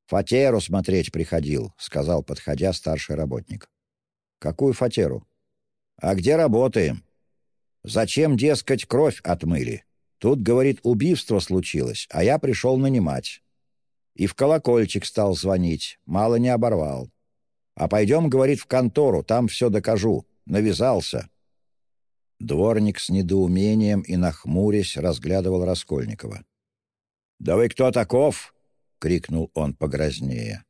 «Фатеру смотреть приходил», — сказал, подходя старший работник. «Какую фатеру?» «А где работаем?» «Зачем, дескать, кровь отмыли? Тут, говорит, убийство случилось, а я пришел нанимать. И в колокольчик стал звонить, мало не оборвал. «А пойдем, — говорит, — в контору, там все докажу. Навязался». Дворник с недоумением и нахмурясь разглядывал Раскольникова. «Да вы кто таков?» — крикнул он погрознее.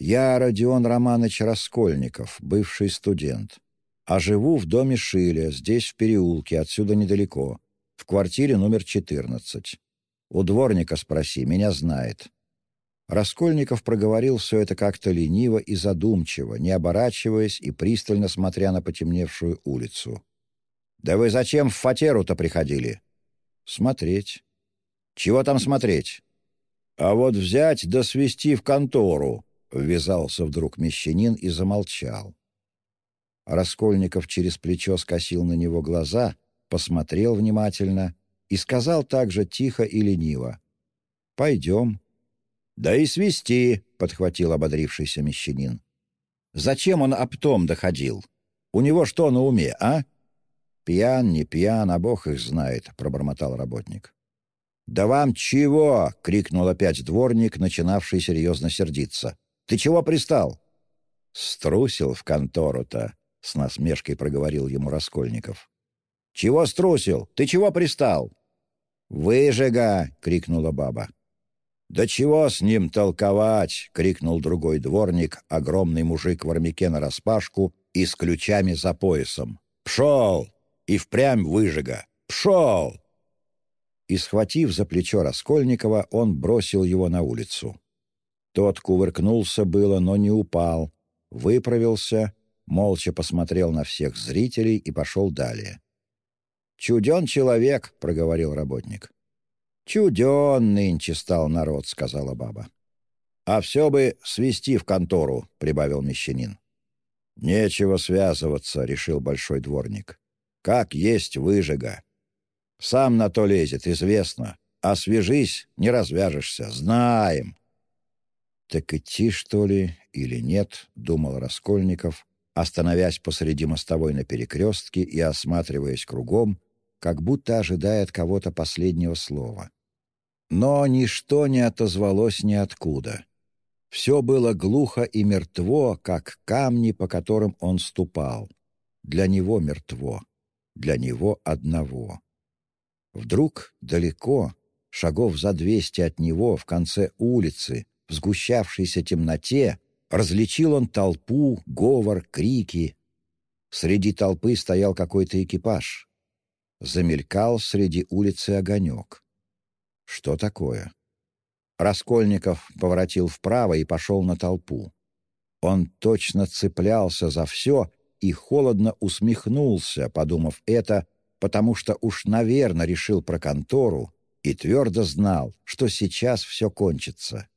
«Я Родион Романович Раскольников, бывший студент. А живу в доме Шиля, здесь в переулке, отсюда недалеко, в квартире номер 14. У дворника спроси, меня знает. Раскольников проговорил все это как-то лениво и задумчиво, не оборачиваясь и пристально смотря на потемневшую улицу. «Да вы зачем в фатеру-то приходили?» «Смотреть». «Чего там смотреть?» «А вот взять да свести в контору», — ввязался вдруг мещанин и замолчал. Раскольников через плечо скосил на него глаза, посмотрел внимательно и сказал также тихо и лениво. «Пойдем, «Да и свести», — подхватил ободрившийся мещанин. «Зачем он об том доходил? У него что на уме, а?» «Пьян, не пьян, а бог их знает», — пробормотал работник. «Да вам чего?» — крикнул опять дворник, начинавший серьезно сердиться. «Ты чего пристал?» «Струсил в контору-то», — с насмешкой проговорил ему Раскольников. «Чего струсил? Ты чего пристал?» «Выжига!» — крикнула баба. «Да чего с ним толковать!» — крикнул другой дворник, огромный мужик в армяке нараспашку и с ключами за поясом. «Пшел! И впрямь выжига! Пшел!» И, схватив за плечо Раскольникова, он бросил его на улицу. Тот кувыркнулся было, но не упал, выправился, молча посмотрел на всех зрителей и пошел далее. «Чуден человек», — проговорил работник. «Чуден нынче стал народ», — сказала баба. «А все бы свести в контору», — прибавил мещанин. «Нечего связываться», — решил большой дворник. «Как есть выжига. Сам на то лезет, известно. А свяжись, не развяжешься. Знаем». «Так идти, что ли, или нет?» — думал Раскольников, остановясь посреди мостовой на перекрестке и осматриваясь кругом, как будто ожидает кого-то последнего слова. Но ничто не отозвалось ниоткуда. Все было глухо и мертво, как камни, по которым он ступал. Для него мертво, для него одного. Вдруг далеко, шагов за двести от него, в конце улицы, в сгущавшейся темноте, различил он толпу, говор, крики. Среди толпы стоял какой-то экипаж замелькал среди улицы огонек. Что такое? Раскольников поворотил вправо и пошел на толпу. Он точно цеплялся за все и холодно усмехнулся, подумав это, потому что уж, наверное, решил про контору и твердо знал, что сейчас все кончится.